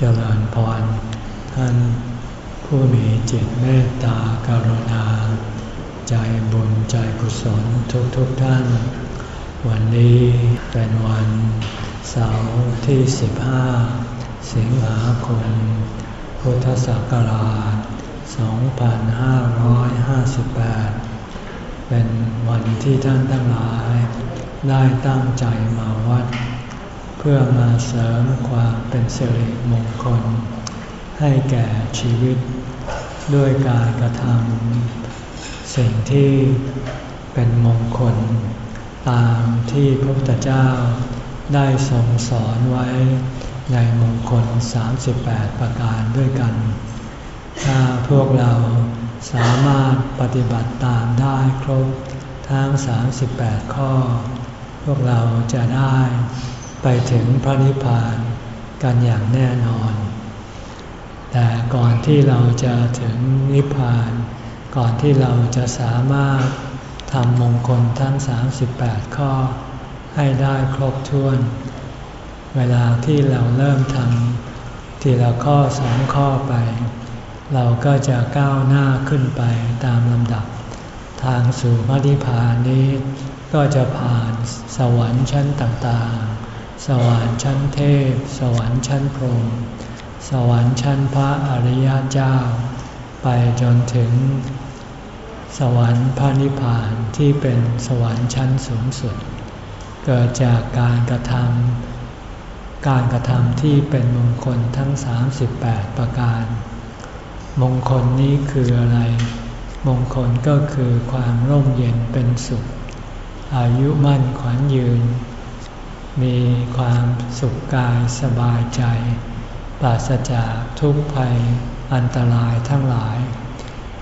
เจริญพร ท่านผู้มีจิตเมตตากรุณา ใจบุญใจกุศลทุกทุกท่าน วันนี้เป็นวันเสาร์ที่ 15 สิงหาคม พุทธศักราช 2558 เป็นวันที่ท่านทั้งหลายได้ตั้งใจมาวัด พื่อมาเสริมความเป็นสิริมงคล ให้แก่ชีวิต ด้วยการกระทำสิ่งที่เป็นมงคล ตามที่พระพุทธเจ้าได้ทรงสอนไว้ในมงคล 38 ประการด้วยกัน ถ้าพวกเราสามารถปฏิบัติตามได้ครบทั้ง 38 ข้อ พวกเราจะได้ ไปถึงพระนิพพานกันอย่างแน่นอน แต่ก่อนที่เราจะถึงนิพพาน ก่อนที่เราจะสามารถทำมงคลทั้ง 38 ข้อ ให้ได้ครบถ้วน เวลาที่เราเริ่มทำทีละข้อสองข้อไป เราก็จะก้าวหน้าขึ้นไปตามลำดับ ทางสู่พระนิพพานนี้ก็จะผ่านสวรรค์ชั้นต่างๆ สวรรค์ชั้นเทพ สวรรค์ชั้นพรหมสวรรค์ชั้นพระอริยเจ้า ไปจนถึง สวรรค์พระนิพพานที่เป็นสวรรค์ชั้นสูงสุด เกิดจากการกระทำการกระทำที่เป็นมงคลทั้ง 38 ประการ มงคลนี้คืออะไร มงคลก็คือความร่มเย็นเป็นสุข อายุมั่นขวัญยืน มีความสุขกายสบายใจ ปราศจากทุกภัยอันตรายทั้งหลาย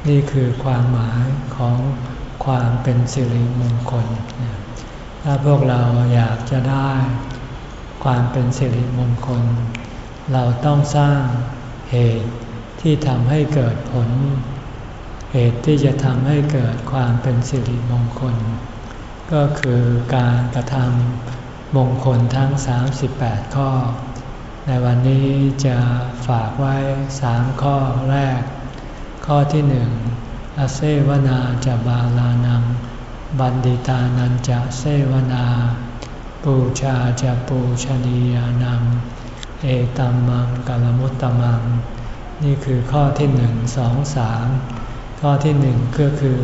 นี่คือความหมายของความเป็นสิริมงคล ถ้าพวกเราอยากจะได้ ความเป็นสิริมงคล เราต้องสร้างเหตุที่ทำให้เกิดผล เหตุที่จะทำให้เกิดความเป็นสิริมงคล ก็คือการกระทำ มงคลทั้ง 38 ข้อ ในวันนี้จะฝากไว้สามข้อแรก ข้อที่หนึ่งอเซวนาจะบาลานัง บันดิตานันจะเซวนา ปูชาจะปูชนียานัง เอตัมมังกลมุตตมัง นี่คือข้อที่หนึ่งสองสามข้อที่หนึ่งก็คือ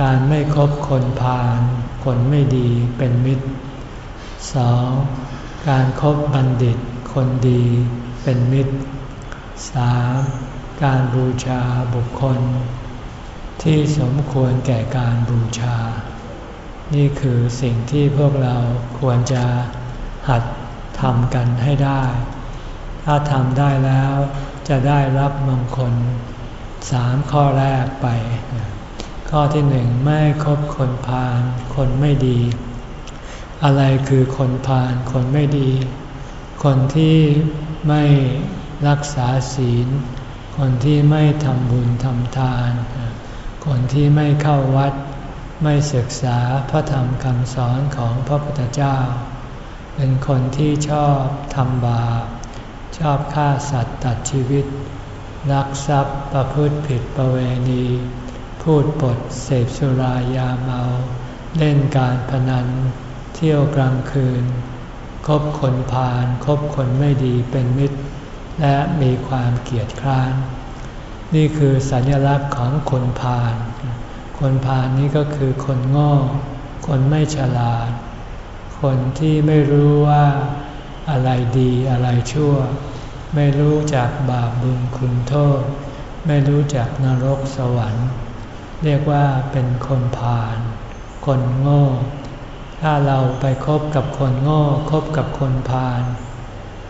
การไม่คบคนพาลคนไม่ดีเป็นมิตร สองการครบบัณฑิตคนดีเป็นมิตรสามการบูชาบุคคล ที่สมควรแก่การบูชา นี่คือสิ่งที่พวกเราควรจะหัดทำกันให้ได้ ถ้าทำได้แล้วจะได้รับมงคลสามข้อแรกไป ข้อที่หนึ่งไม่คบคนพาลคนไม่ดี อะไรคือคนพาลคนไม่ดี คนที่ไม่รักษาศีล คนที่ไม่ทำบุญทำทาน คนที่ไม่เข้าวัด ไม่ศึกษาพระธรรมคำสอนของพระพุทธเจ้า เป็นคนที่ชอบทำบาปชอบฆ่าสัตว์ตัดชีวิตรักทรัพย์ประพฤติผิดประเวณี พูดปดเสพสุรายาเมา เล่นการพนัน เที่ยวกลางคืน คบคนพาลคบคนไม่ดีเป็นมิตร และมีความเกียดคร้าน นี่คือสัญลักษณ์ของคนพาลคนพาลนี้ก็คือคนง่คนไม่ฉลาด คนที่ไม่รู้ว่าอะไรดีอะไรชั่ว ไม่รู้จักบาปบุญคุณโทษ ไม่รู้จักนรกสวรรค์ เรียกว่าเป็นคนพาลคนโง่ ถ้าเราไปคบกับคนโง่คบกับคนพาล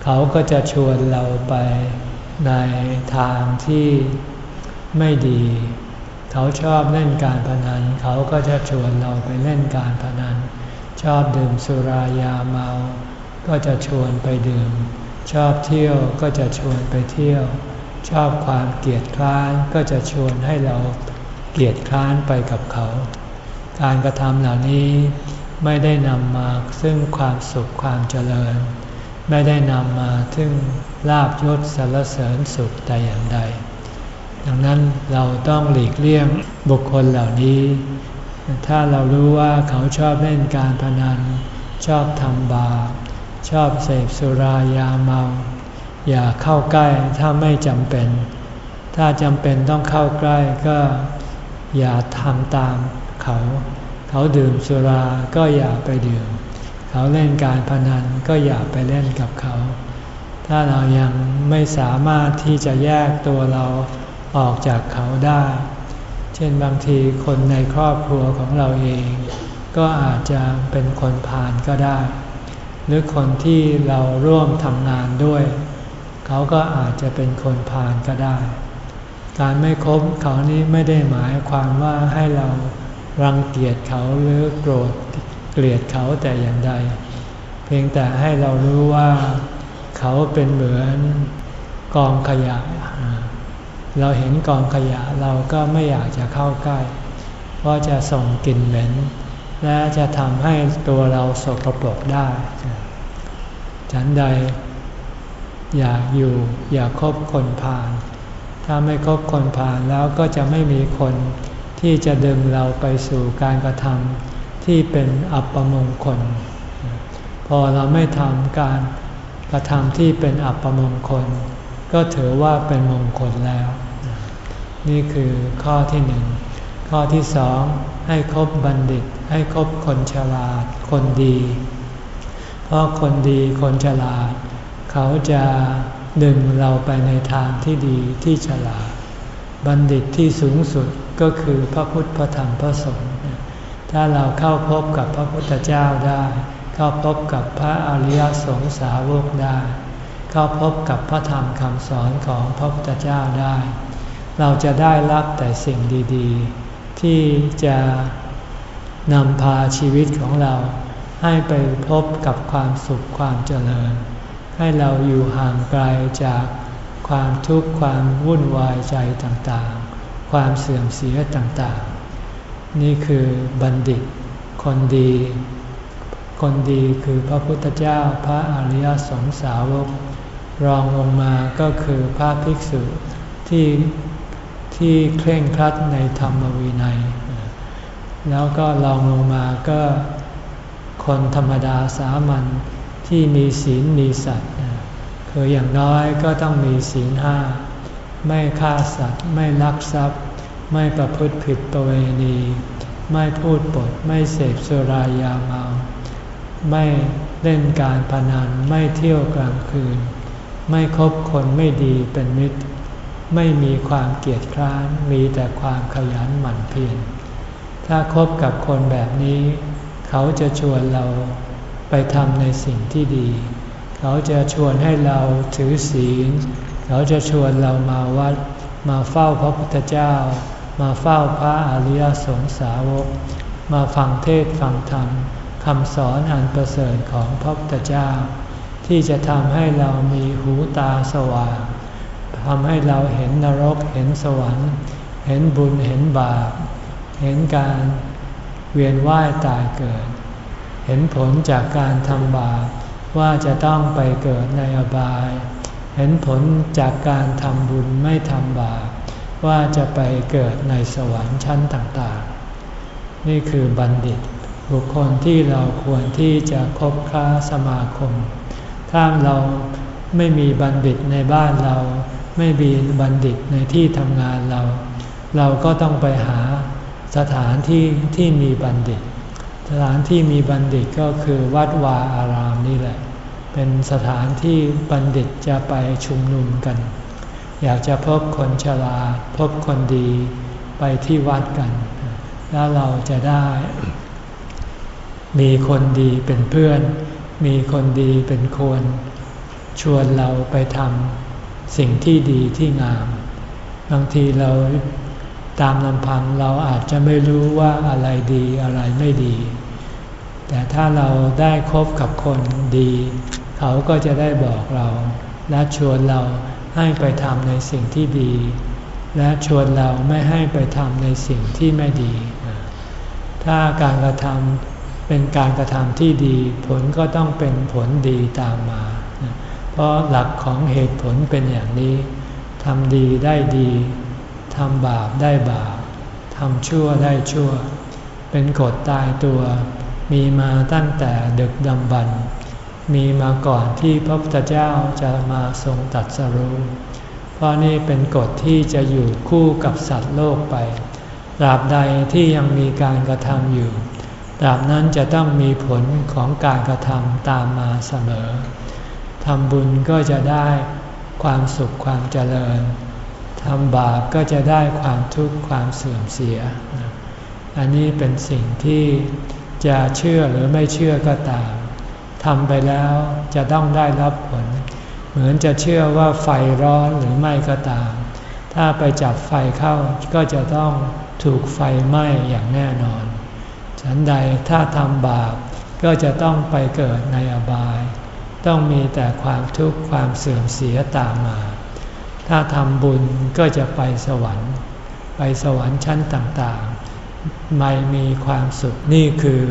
เขาก็จะชวนเราไปในทางที่ไม่ดี เขาชอบเล่นการพนัน เขาก็จะชวนเราไปเล่นการพนัน ชอบดื่มสุรายาเมา ก็จะชวนไปดื่ม ชอบเที่ยวก็จะชวนไปเที่ยว ชอบความเกลียดคร้านก็จะชวนให้เราเกลียดคร้านไปกับเขา การกระทำเหล่านี้ ไม่ได้นำมาซึ่งความสุขความเจริญ ไม่ได้นำมาถึงลาบยศสรรเสริญสุขแต่อย่างใด ดังนั้นเราต้องหลีกเลี่ยงบุคคลเหล่านี้ ถ้าเรารู้ว่าเขาชอบเล่นการพนัน ชอบทำบาปชอบเสพสุรายาเมา อย่าเข้าใกล้ถ้าไม่จำเป็น ถ้าจำเป็นต้องเข้าใกล้ก็อย่าทำตามเขา เขาดื่มสุราก็อย่าไปดื่ม เขาเล่นการพนันก็อย่าไปเล่นกับเขา ถ้าเรายังไม่สามารถที่จะแยกตัวเราออกจากเขาได้ เช่นบางทีคนในครอบครัวของเราเอง ก็อาจจะเป็นคนพาลก็ได้ หรือคนที่เราร่วมทำงานด้วย เขาก็อาจจะเป็นคนพาลก็ได้ การไม่คบเขานี้ไม่ได้หมายความว่าให้เรา รังเกียจเขาหรือโกรธเกลียดเขาแต่อย่างใด เพียงแต่ให้เรารู้ว่าเขาเป็นเหมือนกองขยะ เราเห็นกองขยะเราก็ไม่อยากจะเข้าใกล้ เพราะจะส่งกลิ่นเหม็น และจะทำให้ตัวเราสกปรกได้ ฉันใด อยากอยู่อยากคบคนผ่านถ้าไม่คบคนผ่านแล้วก็จะไม่มีคน ที่จะดึงเราไปสู่การกระทำที่เป็นอัปมงคล พอเราไม่ทำการกระทำที่เป็นอัปมงคล ก็ถือว่าเป็นมงคลแล้ว นี่คือข้อที่หนึ่งข้อที่สองให้คบบัณฑิต ให้คบคนฉลาด คนดี เพราะคนดีคนฉลาด เขาจะดึงเราไปในทางที่ดีที่ฉลาด บัณฑิตที่สูงสุด ก็คือพระพุทธพระธรรมพระสงฆ์ถ้าเราเข้าพบกับพระพุทธเจ้าได้ เข้าพบกับพระอริยสงสาวกได้ เข้าพบกับพระธรรมคำสอนของพระพุทธเจ้าได้ เราจะได้รับแต่สิ่งดีๆ ที่จะนำพาชีวิตของเราให้ไปพบกับความสุขความเจริญ ให้เราอยู่ห่างไกลจากความทุกข์ความวุ่นวายใจต่างๆ ความเสื่อมเสียต่างๆ นี่คือบัณฑิต คนดี คนดีคือพระพุทธเจ้าพระอริยสงสาวก รองลงมาก็คือพระภิกษุที่ที่เคร่งครัดในธรรมวินัย แล้วก็รองลงมาก็คนธรรมดาสามัญที่มีศีลมีสัตว์คืออย่างน้อยก็ต้องมีศีลห้า ไม่ฆ่าสัตว์ ไม่ลักทรัพย์ ไม่ประพฤติผิดประเวณี ไม่พูดปด ไม่เสพสุรายาเมา ไม่เล่นการพนัน ไม่เที่ยวกลางคืน ไม่คบคนไม่ดีเป็นมิตร ไม่มีความเกียจคร้าน มีแต่ความขยันหมั่นเพียร ถ้าคบกับคนแบบนี้ เขาจะชวนเราไปทำในสิ่งที่ดี เขาจะชวนให้เราถือศีล เขาจะชวนเรามาวัด มาเฝ้าพระพุทธเจ้า มาเฝ้าพระอริยสงสาวก มาฟังเทศฟังธรรมคำสอนอันประเสริฐของพระพุทธเจ้า ที่จะทำให้เรามีหูตาสว่างทำให้เราเห็นนรกเห็นสวรรค์ เห็นบุญเห็นบาป เห็นการเวียนว่ายตายเกิด เห็นผลจากการทำบาปว่าจะต้องไปเกิดในอบาย เห็นผลจากการทำบุญไม่ทำบาปว่าจะไปเกิดในสวรรค์ชั้นต่างๆ นี่คือบัณฑิต บุคคลที่เราควรที่จะคบค้าสมาคม ถ้าเราไม่มีบัณฑิตในบ้านเรา ไม่มีบัณฑิตในที่ทำงานเรา เราก็ต้องไปหาสถานที่ที่มีบัณฑิต สถานที่มีบัณฑิตก็คือวัดวาอารามนี่แหละ เป็นสถานที่บัณฑิตจะไปชุมนุมกัน อยากจะพบคนฉลาดพบคนดีไปที่วัดกัน แล้วเราจะได้ มีคนดีเป็นเพื่อน มีคนดีเป็นคนชวนเราไปทำสิ่งที่ดีที่งาม บางทีเราตามลำพังเราอาจจะไม่รู้ว่าอะไรดีอะไรไม่ดี แต่ถ้าเราได้คบกับคนดี เขาก็จะได้บอกเรา และชวนเราให้ไปทำในสิ่งที่ดี และชวนเราไม่ให้ไปทำในสิ่งที่ไม่ดี ถ้าการกระทำเป็นการกระทำที่ดี ผลก็ต้องเป็นผลดีตามมา เพราะหลักของเหตุผลเป็นอย่างนี้ทำดีได้ดีทำบาปได้บาปทำชั่วได้ชั่ว เป็นกฎตายตัว มีมาตั้งแต่ดึกดำบรร มีมาก่อนที่พระพุทธเจ้าจะมาทรงตัดสรู้เพราะนี่เป็นกฎที่จะอยู่คู่กับสัตว์โลกไป ตราบใดที่ยังมีการกระทำอยู่ ตราบนั้นจะต้องมีผลของการกระทำตามมาเสมอ ทำบุญก็จะได้ความสุขความเจริญ ทำบาปก็จะได้ความทุกข์ความเสื่อมเสีย อันนี้เป็นสิ่งที่จะเชื่อหรือไม่เชื่อก็ตาม ทำไปแล้วจะต้องได้รับผล เหมือนจะเชื่อว่าไฟร้อนหรือไม่ก็ตาม ถ้าไปจับไฟเข้าก็จะต้องถูกไฟไหม้อย่างแน่นอน ฉันใดถ้าทำบาปก็จะต้องไปเกิดในอบาย ต้องมีแต่ความทุกข์ความเสื่อมเสียตามมา ถ้าทำบุญก็จะไปสวรรค์ ไปสวรรค์ชั้นต่างๆไม่มีความสุขนี่คือ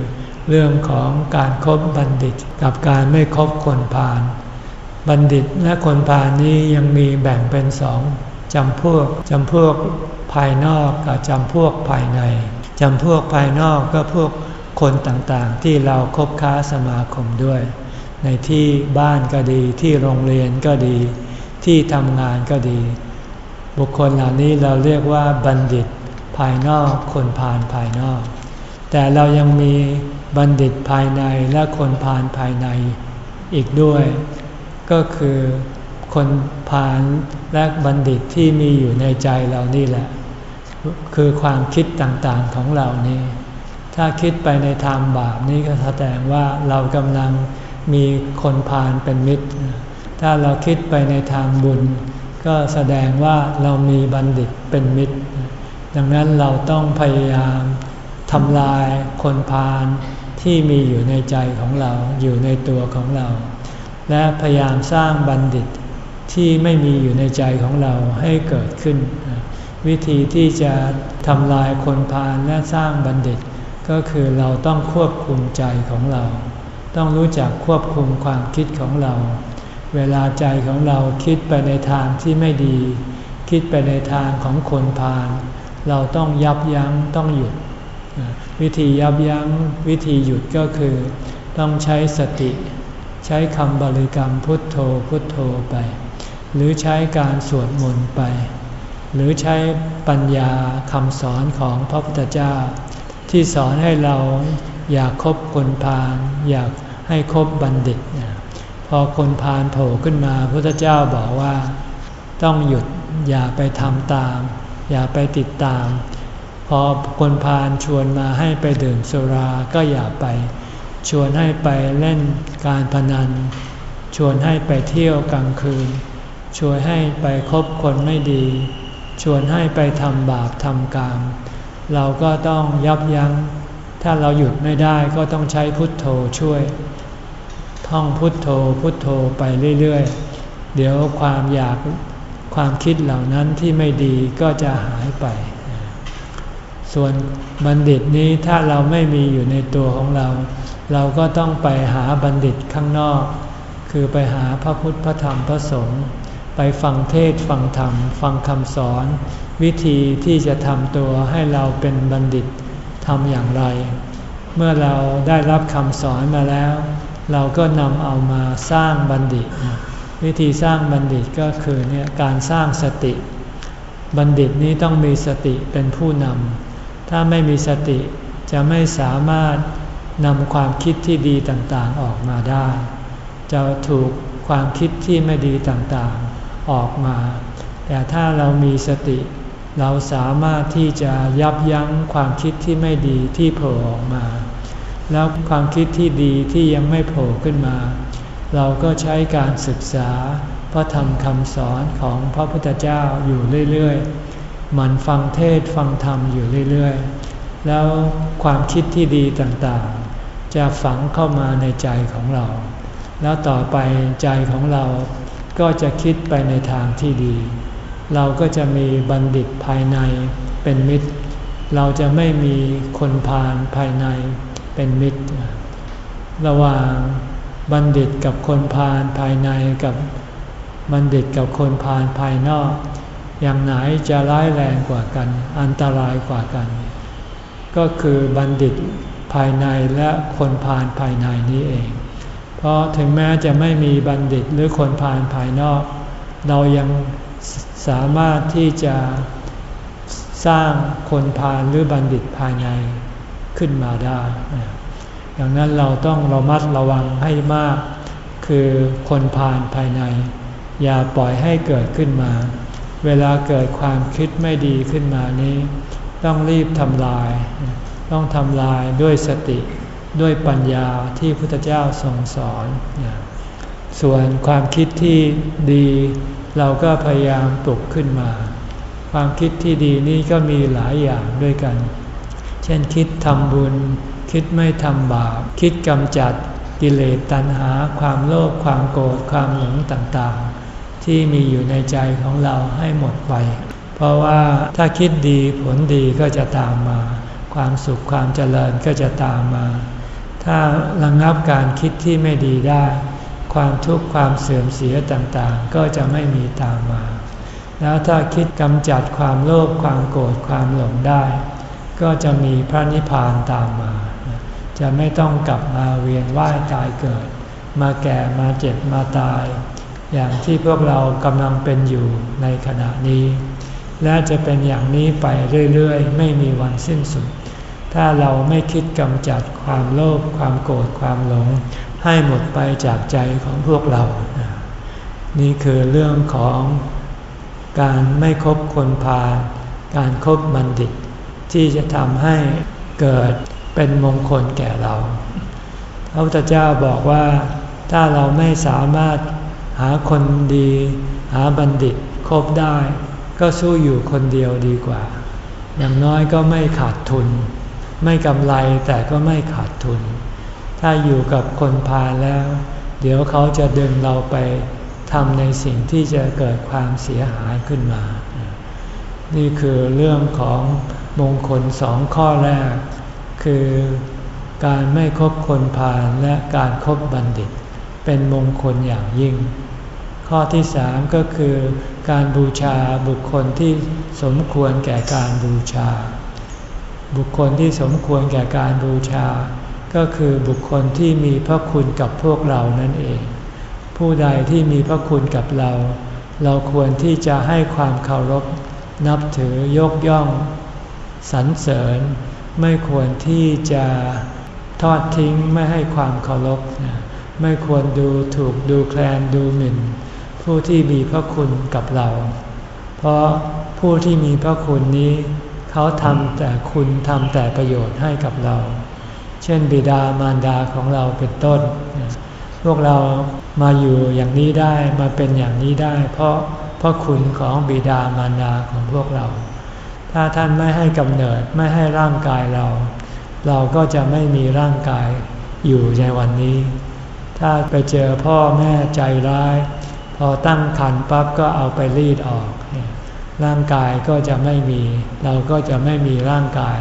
เรื่องของการครบบัณฑิตกับการไม่คบคนพาลบัณฑิตและคนพาลนี้ยังมีแบ่งเป็นสองจำพวกจำพวกภายนอกกับจำพวกภายในจำพวกภายนอกก็พวกคนต่างๆ ที่เราครบค้าสมาคมด้วย ในที่บ้านก็ดีที่โรงเรียนก็ดี ที่ทำงานก็ดี บุคคลเหล่านี้เราเรียกว่าบัณฑิตภายนอกคนพาลภายนอก แต่เรายังมีบัณฑิตภายในและคนพาลภายในอีกด้วย ก็คือคนพาลและบัณฑิตที่มีอยู่ในใจเรานี่แหละ คือความคิดต่างๆของเรานี้ถ้าคิดไปในทางบาปนี้ก็แสดงว่าเรากำลังมีคนพาลเป็นมิตร ถ้าเราคิดไปในทางบุญ ก็แสดงว่าเรามีบัณฑิตเป็นมิตร ดังนั้นเราต้องพยายาม ทำลายคนพาลที่มีอยู่ในใจของเราอยู่ในตัวของเรา และพยายามสร้างบัณฑิตที่ไม่มีอยู่ในใจของเราให้เกิดขึ้น วิธีที่จะทำลายคนพาลและสร้างบัณฑิต ก็คือเราต้องควบคุมใจของเรา ต้องรู้จักควบคุมความคิดของเรา เวลาใจของเราคิดไปในทางที่ไม่ดี คิดไปในทางของคนพาลเราต้องยับยั้งต้องหยุด วิธียับยัง้งวิธีหยุดก็คือ ต้องใช้สติ ใช้คำบริกรรมพุทโธพุทโธไป หรือใช้การสวดมนต์ไป หรือใช้ปัญญาคำสอนของพระพุทธเจ้า ที่สอนให้เราอยากคบคนพาลอยากให้คบบัณฑิต พอคนพาลโผล่ขึ้นมาพระพุทธเจ้าบอกว่า ต้องหยุดอย่าไปทำตาม อย่าไปติดตาม พอคนพาลชวนมาให้ไปดื่มสุราก็อย่าไป ชวนให้ไปเล่นการพนัน ชวนให้ไปเที่ยวกลางคืน ชวนให้ไปคบคนไม่ดี ชวนให้ไปทำบาปทำกรรมเราก็ต้องยับยัง้ง ถ้าเราหยุดไม่ได้ก็ต้องใช้พุทโธช่วย ท่องพุทโธพุทโธไปเรื่อยๆ เดี๋ยวความอยากความคิดเหล่านั้นที่ไม่ดีก็จะหายไป ส่วนบัณฑิตนี้ถ้าเราไม่มีอยู่ในตัวของเรา เราก็ต้องไปหาบัณฑิตข้างนอก คือไปหาพระพุทธพระธรรมพระสงฆ์ไปฟังเทศฟังธรรม ฟังคำสอน วิธีที่จะทำตัวให้เราเป็นบัณฑิตทำอย่างไร เมื่อเราได้รับคำสอนมาแล้ว เราก็นำเอามาสร้างบัณฑิต วิธีสร้างบัณฑิตก็คือเนี่ยการสร้างสติ บัณฑิตนี้ต้องมีสติเป็นผู้นำ ถ้าไม่มีสติจะไม่สามารถนำความคิดที่ดีต่างๆออกมาได้ จะถูกความคิดที่ไม่ดีต่างๆออกมา แต่ถ้าเรามีสติ เราสามารถที่จะยับยั้งความคิดที่ไม่ดีที่โผล่ออกมา แล้วความคิดที่ดีที่ยังไม่โผล่ขึ้นมา เราก็ใช้การศึกษาพระธรรมคำสอนของพระพุทธเจ้าอยู่เรื่อยๆ มันฟังเทศฟังธรรมอยู่เรื่อยๆ แล้วความคิดที่ดีต่างๆ จะฝังเข้ามาในใจของเรา แล้วต่อไปใจของเราก็จะคิดไปในทางที่ดี เราก็จะมีบัณฑิตภายในเป็นมิตร เราจะไม่มีคนพาลภายในเป็นมิตร ระหว่างบัณฑิตกับคนพาลภายในกับบัณฑิตกับคนพาลภายนอก อย่างไหนจะร้ายแรงกว่ากัน อันตรายกว่ากัน ก็คือบัณฑิตภายในและคนพาลภายในนี้เอง เพราะถึงแม้จะไม่มีบัณฑิตหรือคนพาลภายนอก เรายังสามารถที่จะสร้างคนพาลหรือบัณฑิตภายในขึ้นมาได้อย่างนั้นเราต้องระมัดระวังให้มาก คือคนพาลภายใน อย่าปล่อยให้เกิดขึ้นมา เวลาเกิดความคิดไม่ดีขึ้นมานี้ ต้องรีบทำลาย ต้องทำลายด้วยสติด้วยปัญญาที่พุทธเจ้าทรงสอน ส่วนความคิดที่ดีเราก็พยายามปลุกขึ้นมา ความคิดที่ดีนี่ก็มีหลายอย่างด้วยกัน เช่นคิดทำบุญ คิดไม่ทำบาป คิดกำจัดกิเลสตัณหา ความโลภความโกรธความหลงต่างๆ ที่มีอยู่ในใจของเราให้หมดไป เพราะว่าถ้าคิดดีผลดีก็จะตามมา ความสุขความเจริญก็จะตามมา ถ้าระงงับการคิดที่ไม่ดีได้ ความทุกข์ความเสื่อมเสียต่างๆ ก็จะไม่มีตามมา แล้วถ้าคิดกำจัดความโลภความโกรธความหลงได้ ก็จะมีพระนิพพานตามมา จะไม่ต้องกลับมาเวียนว่ายตายเกิด มาแก่มาเจ็บมาตาย อย่างที่พวกเรากำลังเป็นอยู่ในขณะนี้ และจะเป็นอย่างนี้ไปเรื่อยๆ ไม่มีวันสิ้นสุด ถ้าเราไม่คิดกำจัดความโลภความโกรธความหลง ให้หมดไปจากใจของพวกเรา นี่คือเรื่องของการไม่คบคนพาลการครบบัณฑิต ที่จะทำให้เกิดเป็นมงคลแก่เราพระพุทธเจ้าบอกว่าถ้าเราไม่สามารถ หาคนดี หาบัณฑิตคบได้ ก็สู้อยู่คนเดียวดีกว่า อย่างน้อยก็ไม่ขาดทุน ไม่กำไรแต่ก็ไม่ขาดทุน ถ้าอยู่กับคนพาแล้ว เดี๋ยวเขาจะดึงเราไปทำในสิ่งที่จะเกิดความเสียหายขึ้นมา นี่คือเรื่องของมงคลสองข้อแรก คือการไม่คบคนพาลและการครบบัณฑิต เป็นมงคลอย่างยิ่ง ข้อที่สามก็คือการบูชาบุคคลที่สมควรแก่การบูชา บุคคลที่สมควรแก่การบูชา ก็คือบุคคลที่มีพระคุณกับพวกเรานั่นเอง ผู้ใดที่มีพระคุณกับเรา เราควรที่จะให้ความเคารพนับถือยกย่อง สรรเสริญ ไม่ควรที่จะทอดทิ้งไม่ให้ความเคารพ ไม่ควรดูถูกดูแคลนดูหมิ่น ผู้ที่มีพระคุณกับเรา เพราะผู้ที่มีพระคุณนี้เขาทำแต่คุณทำแต่ประโยชน์ให้กับเรา เช่นบิดามารดาของเราเป็นต้น พวกเรามาอยู่อย่างนี้ได้มาเป็นอย่างนี้ได้ เพราะพระคุณของบิดามารดาของพวกเรา ถ้าท่านไม่ให้กำเนิดไม่ให้ร่างกายเรา เราก็จะไม่มีร่างกายอยู่ในวันนี้ ถ้าไปเจอพ่อแม่ใจร้าย พอตั้งครรภ์ปั๊บก็เอาไปรีดออก ร่างกายก็จะไม่มี เราก็จะไม่มีร่างกาย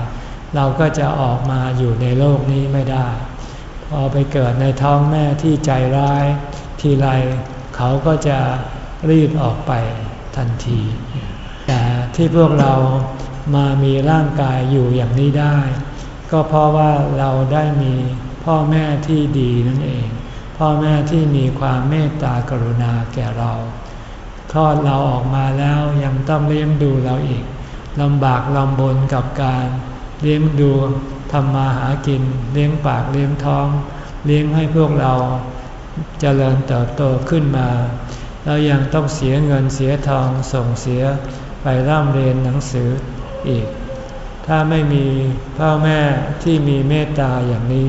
เราก็จะออกมาอยู่ในโลกนี้ไม่ได้ พอไปเกิดในท้องแม่ที่ใจร้าย ทีไรเขาก็จะรีบออกไปทันที แต่ที่พวกเรามามีร่างกายอยู่อย่างนี้ได้ ก็เพราะว่าเราได้มีพ่อแม่ที่ดีนั่นเอง พ่อแม่ที่มีความเมตตากรุณาแก่เรา คลอดเราออกมาแล้วยังต้องเลี้ยงดูเราอีกลำบากลำบนกับการเลี้ยงดูทำมาหากิน เลี้ยงปากเลี้ยงท้อง เลี้ยงให้พวกเราจเจริญเติบโตขึ้นมาแล้วยังต้องเสียเงินเสียทองส่งเสียไปร่ำเรียนหนังสืออีก ถ้าไม่มีพ่อแม่ที่มีเมตตาอย่างนี้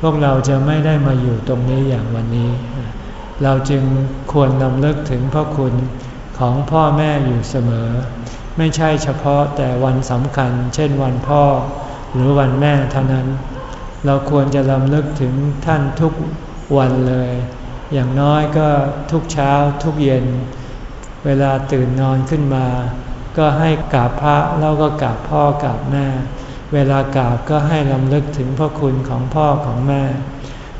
พวกเราจะไม่ได้มาอยู่ตรงนี้อย่างวันนี้ เราจึงควรนำเลิกถึงพระคุณของพ่อแม่อยู่เสมอ ไม่ใช่เฉพาะแต่วันสำคัญ เช่นวันพ่อหรือวันแม่เท่านั้น เราควรจะลำลึกถึงท่านทุกวันเลย อย่างน้อยก็ทุกเช้าทุกเย็น เวลาตื่นนอนขึ้นมา ก็ให้กราบพระแล้วก็กราบพ่อกราบแม่ เวลากราบก็ให้ลำลึกถึงพระคุณของพ่อของแม่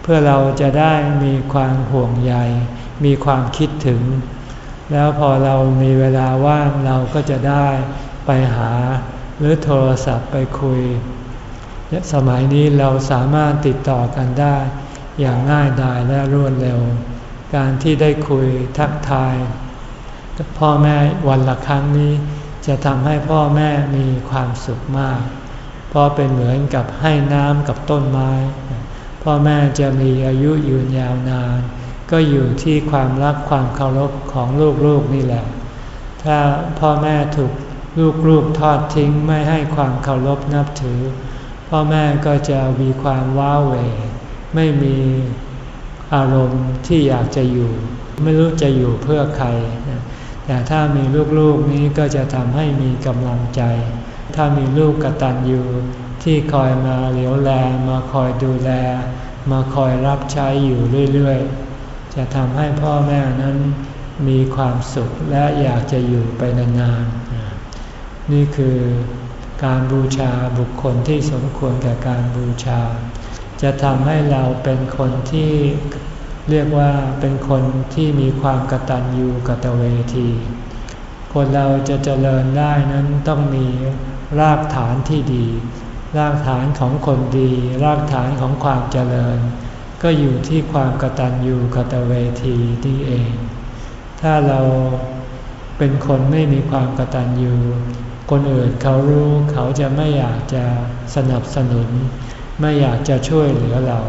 เพื่อเราจะได้มีความห่วงใย มีความคิดถึง แล้วพอเรามีเวลาว่างเราก็จะได้ไปหา หรือโทรศัพท์ไปคุย สมัยนี้เราสามารถติดต่อกันได้ อย่างง่ายดายและรวดเร็ว การที่ได้คุยทักทาย พ่อแม่วันละครั้งนี้จะทำให้พ่อแม่มีความสุขมาก เพราะเป็นเหมือนกับให้น้ำกับต้นไม้ พ่อแม่จะมีอายุยืนยาวนาน ก็อยู่ที่ความรักความเคารพของลูกๆนี่แหละ ถ้าพ่อแม่ถูกลูกๆทอดทิ้งไม่ให้ความเคารพนับถือ พ่อแม่ก็จะมีความว้าเหวไม่มีอารมณ์ที่อยากจะอยู่ ไม่รู้จะอยู่เพื่อใคร แต่ถ้ามีลูกๆนี้ก็จะทำให้มีกำลังใจ ถ้ามีลูกกตัญญูที่คอยมาเหลียวแลมาคอยดูแล มาคอยรับใช้อยู่เรื่อยๆ จะทำให้พ่อแม่นั้นมีความสุขและอยากจะอยู่ไปนานๆ นี่คือการบูชาบุคคลที่สมควรแก่การบูชา จะทำให้เราเป็นคนที่เรียกว่าเป็นคนที่มีความกตัญญูกตเวที คนเราจะเจริญได้นั้นต้องมี รากฐานที่ดี รากฐานของคนดี รากฐานของความเจริญ ก็อยู่ที่ความกตัญญูกตเวทีนี่เอง ถ้าเราเป็นคนไม่มีความกตัญญูคนอื่นเขารู้เขาจะไม่อยากจะสนับสนุน ไม่อยากจะช่วยเหลือเรา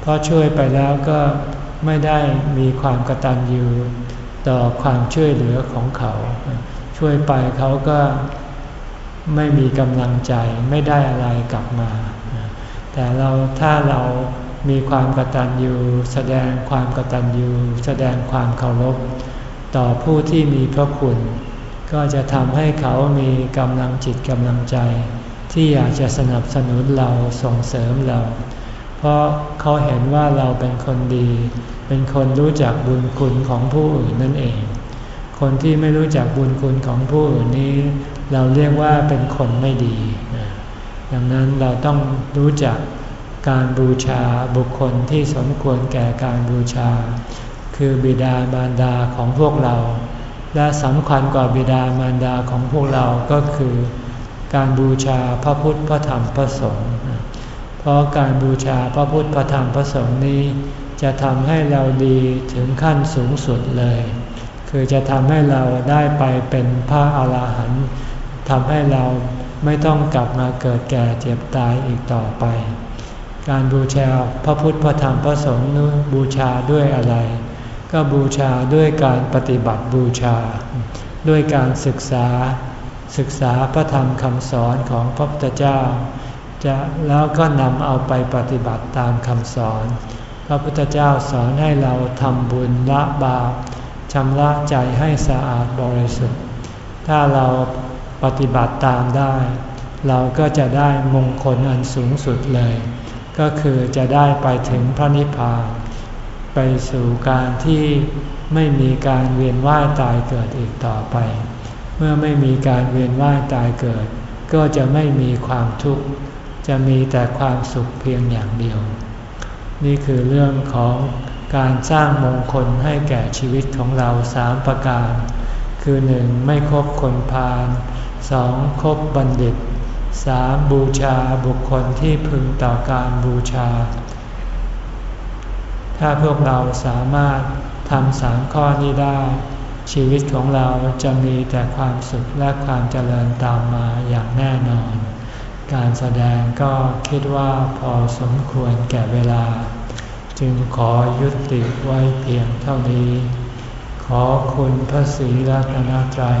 เพราะช่วยไปแล้วก็ไม่ได้มีความกตัญญูต่อความช่วยเหลือของเขา ช่วยไปเขาก็ ไม่มีกำลังใจไม่ได้อะไรกลับมา แต่เราถ้าเรามีความกตัญญูแสดงความกตัญญูแสดงความเคารพต่อผู้ที่มีพระคุณ ก็จะทำให้เขามีกำลังจิตกำลังใจ ที่อยากจะสนับสนุนเราส่งเสริมเรา เพราะเขาเห็นว่าเราเป็นคนดี เป็นคนรู้จักบุญคุณของผู้อื่นนั่นเอง คนที่ไม่รู้จักบุญคุณของผู้อื่นนี้ เราเรียกว่าเป็นคนไม่ดี ดังนั้นเราต้องรู้จักการบูชาบุคคลที่สมควรแก่การบูชา คือบิดามารดาของพวกเรา และสำคัญกว่าบิดามารดาของพวกเราก็คือ การบูชาพระพุทธพระธรรมพระสงฆ์เพราะการบูชาพระพุทธพระธรรมพระสงฆ์นี้ จะทำให้เราดีถึงขั้นสูงสุดเลย คือจะทำให้เราได้ไปเป็นพระอาหารหันต์ ทำให้เราไม่ต้องกลับมาเกิดแก่เจ็บตายอีกต่อไป การบูชาพระพุทธพระธรรมพระสงฆ์นู้บูชาด้วยอะไร ก็บูชาด้วยการปฏิบัติบูชา ด้วยการศึกษาศึกษาพระธรรมคำสอนของพระพุทธเจ้า จะแล้วก็นำเอาไปปฏิบัติตามคำสอน พระพุทธเจ้าสอนให้เราทำบุญละบาปชำระใจให้สะอาดบริสุทธิ์ ถ้าเรา ปฏิบัติตามได้ เราก็จะได้มงคลอันสูงสุดเลย ก็คือจะได้ไปถึงพระนิพพาน ไปสู่การที่ไม่มีการเวียนว่ายตายเกิดอีกต่อไป เมื่อไม่มีการเวียนว่ายตายเกิด ก็จะไม่มีความทุกข์ จะมีแต่ความสุขเพียงอย่างเดียว นี่คือเรื่องของการสร้างมงคลให้แก่ชีวิตของเราสามประการ คือหนึ่งไม่คบคนพาล สองคบบัณฑิตสามบูชาบุคคลที่พึงต่อการบูชา ถ้าพวกเราสามารถทำสามข้อนี้ได้ ชีวิตของเราจะมีแต่ความสุขและความเจริญตามมาอย่างแน่นอน การแสดงก็คิดว่าพอสมควรแก่เวลา จึงขอยุติไว้เพียงเท่านี้ ขอคุณพระศรีรัตนตรัย